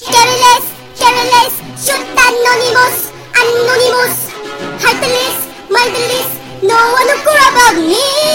Careless, careless, shoot anonymous, anonymous. Heartless, mindless, no one to could about me.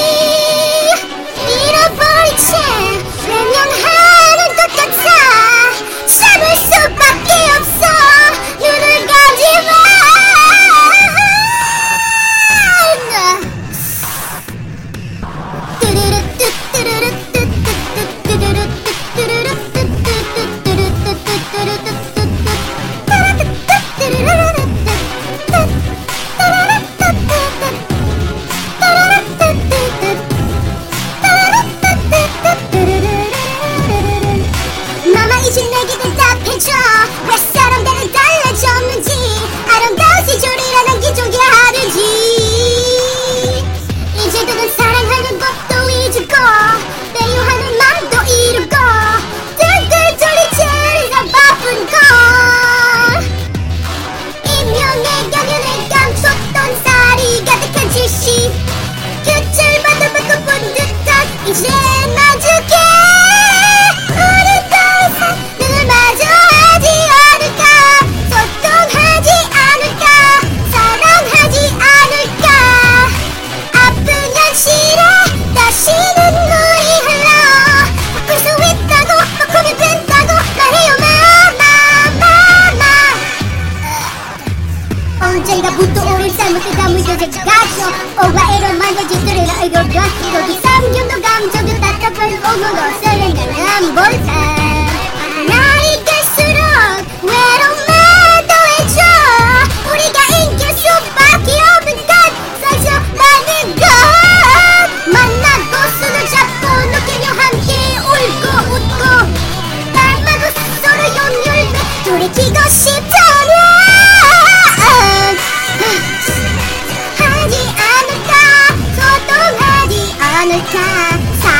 Onca iba puto urusan Mesti kamu jajak kacau Oh, wa'ero manja jitulah Igo gasi Igo gisi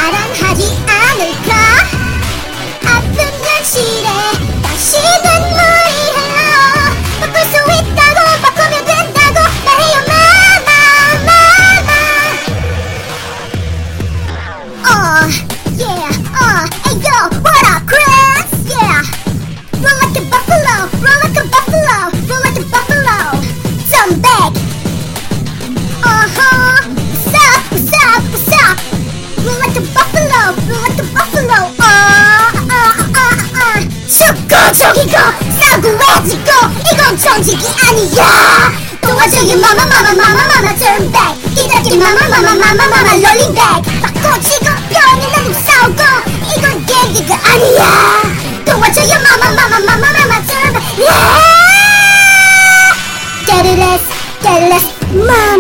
자랑하지 않을까? 아픈 현실에 다시 눈물이해요 바꿀 수 있다고 바꾸면 된다고. 말해요 마마 마마. 어 도와주고 이건 정직이 아니야 도와주기 마마 마마 마마 마마 turn back 기다리 마마 마마 마마 마마 롤링백 바꿔치고 병이 나는 싸우고 이건 계기가 아니야 도와줘요 마마 마마 마마 마마 turn back yeah get it less get it less 마마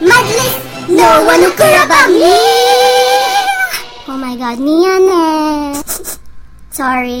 No one will care about me. Oh my god, Nia! eh. Sorry.